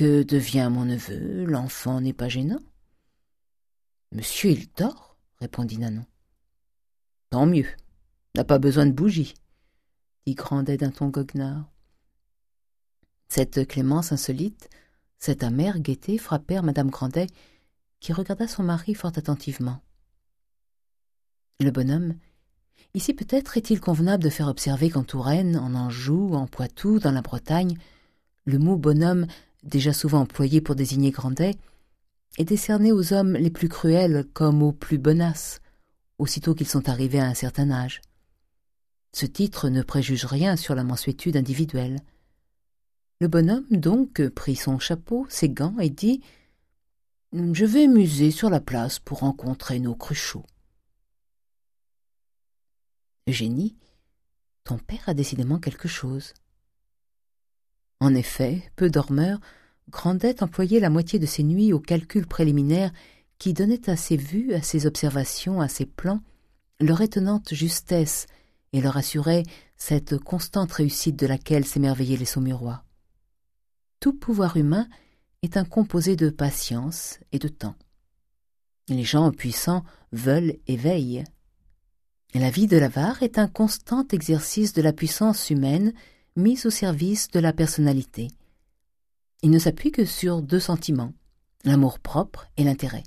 Que devient mon neveu L'enfant n'est pas gênant Monsieur, il dort, répondit Nanon. Tant mieux, n'a pas besoin de bougie, dit Grandet d'un ton goguenard. Cette clémence insolite, cette amère gaieté frappèrent madame Grandet, qui regarda son mari fort attentivement. Le bonhomme, ici peut-être est-il convenable de faire observer qu'en Touraine, en Anjou, en Poitou, dans la Bretagne, le mot bonhomme, déjà souvent employé pour désigner Grandet, est décerné aux hommes les plus cruels comme aux plus bonasses, aussitôt qu'ils sont arrivés à un certain âge. Ce titre ne préjuge rien sur la mansuétude individuelle. Le bonhomme, donc, prit son chapeau, ses gants, et dit « Je vais muser sur la place pour rencontrer nos cruchots. » Eugénie, ton père a décidément quelque chose. En effet, peu dormeur, Grandet employait la moitié de ses nuits aux calculs préliminaires qui donnaient à ses vues, à ses observations, à ses plans, leur étonnante justesse et leur assuraient cette constante réussite de laquelle s'émerveillaient les Saumurois. Tout pouvoir humain est un composé de patience et de temps. Les gens puissants veulent et veillent. La vie de l'avare est un constant exercice de la puissance humaine mise au service de la personnalité. Il ne s'appuie que sur deux sentiments, l'amour-propre et l'intérêt.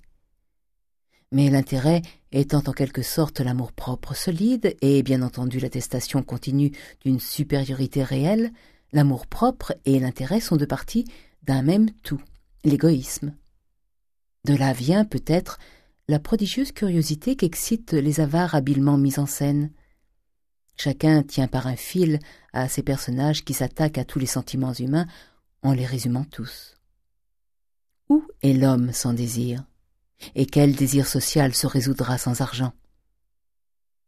Mais l'intérêt étant en quelque sorte l'amour-propre solide et bien entendu l'attestation continue d'une supériorité réelle, l'amour-propre et l'intérêt sont deux parties d'un même tout, l'égoïsme. De là vient peut-être la prodigieuse curiosité qu'excitent les avares habilement mis en scène. Chacun tient par un fil à ces personnages qui s'attaquent à tous les sentiments humains en les résumant tous. Où est l'homme sans désir? Et quel désir social se résoudra sans argent?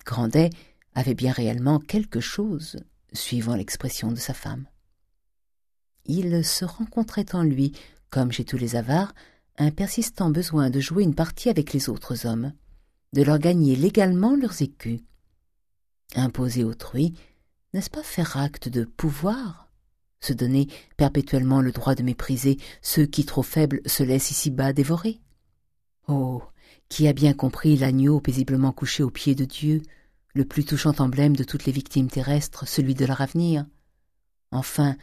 Grandet avait bien réellement quelque chose, suivant l'expression de sa femme. Il se rencontrait en lui, comme chez tous les avares, un persistant besoin de jouer une partie avec les autres hommes, de leur gagner légalement leurs écus. Imposer autrui, n'est-ce pas faire acte de pouvoir? Se donner perpétuellement le droit de mépriser ceux qui, trop faibles, se laissent ici-bas dévorer? Oh, qui a bien compris l'agneau paisiblement couché aux pieds de Dieu, le plus touchant emblème de toutes les victimes terrestres, celui de leur avenir? Enfin,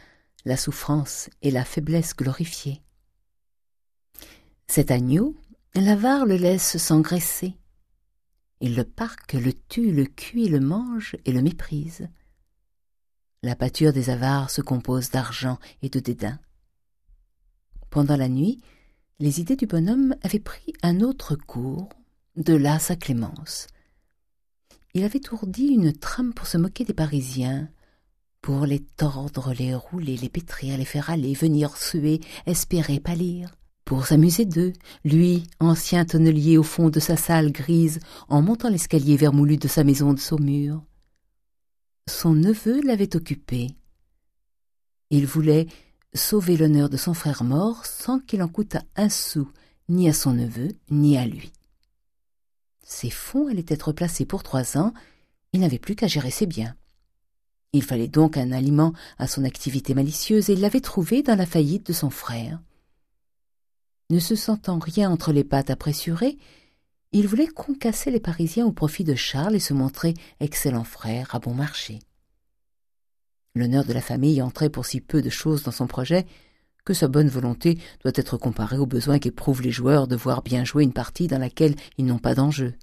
la souffrance et la faiblesse glorifiées. Cet agneau, l'avare le laisse s'engraisser. Il le parque, le tue, le cuit, le mange et le méprise. La pâture des avares se compose d'argent et de dédain. Pendant la nuit, les idées du bonhomme avaient pris un autre cours, de là sa clémence. Il avait ourdi une trame pour se moquer des Parisiens, pour les tordre, les rouler, les pétrir, les faire aller, venir suer, espérer pâlir, pour s'amuser d'eux, lui, ancien tonnelier au fond de sa salle grise, en montant l'escalier vermoulu de sa maison de Saumur son neveu l'avait occupé. Il voulait sauver l'honneur de son frère mort sans qu'il en coûtât un sou ni à son neveu ni à lui. Ses fonds allaient être placés pour trois ans, il n'avait plus qu'à gérer ses biens. Il fallait donc un aliment à son activité malicieuse et il l'avait trouvé dans la faillite de son frère. Ne se sentant rien entre les pattes apressurées, il voulait concasser les Parisiens au profit de Charles et se montrer excellent frère à bon marché. L'honneur de la famille entrait pour si peu de choses dans son projet que sa bonne volonté doit être comparée au besoin qu'éprouvent les joueurs de voir bien jouer une partie dans laquelle ils n'ont pas d'enjeu.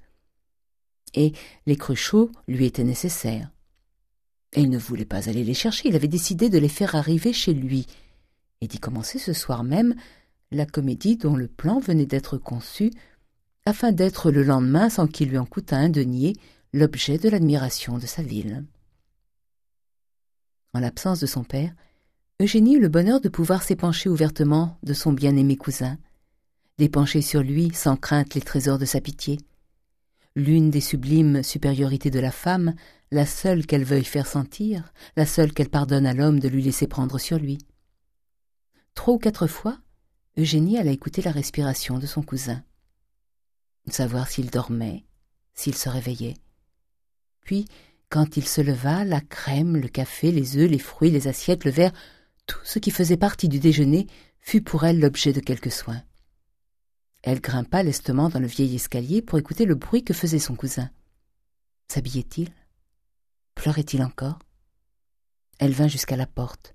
Et les cruchots lui étaient nécessaires. Il ne voulait pas aller les chercher, il avait décidé de les faire arriver chez lui, et d'y commencer ce soir même la comédie dont le plan venait d'être conçu afin d'être le lendemain, sans qu'il lui en coûtât un denier, l'objet de l'admiration de sa ville. En l'absence de son père, Eugénie eut le bonheur de pouvoir s'épancher ouvertement de son bien-aimé cousin, d'épancher sur lui sans crainte les trésors de sa pitié. L'une des sublimes supériorités de la femme, la seule qu'elle veuille faire sentir, la seule qu'elle pardonne à l'homme de lui laisser prendre sur lui. Trois ou quatre fois, Eugénie alla écouter la respiration de son cousin savoir s'il dormait, s'il se réveillait. Puis, quand il se leva, la crème, le café, les œufs, les fruits, les assiettes, le verre, tout ce qui faisait partie du déjeuner fut pour elle l'objet de quelques soins. Elle grimpa lestement dans le vieil escalier pour écouter le bruit que faisait son cousin. S'habillait-il? Pleurait-il encore? Elle vint jusqu'à la porte.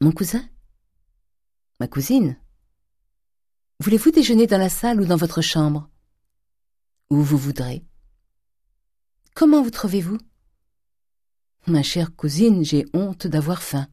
Mon cousin? Ma cousine Voulez-vous déjeuner dans la salle ou dans votre chambre? Où vous voudrez. Comment vous trouvez-vous? Ma chère cousine, j'ai honte d'avoir faim.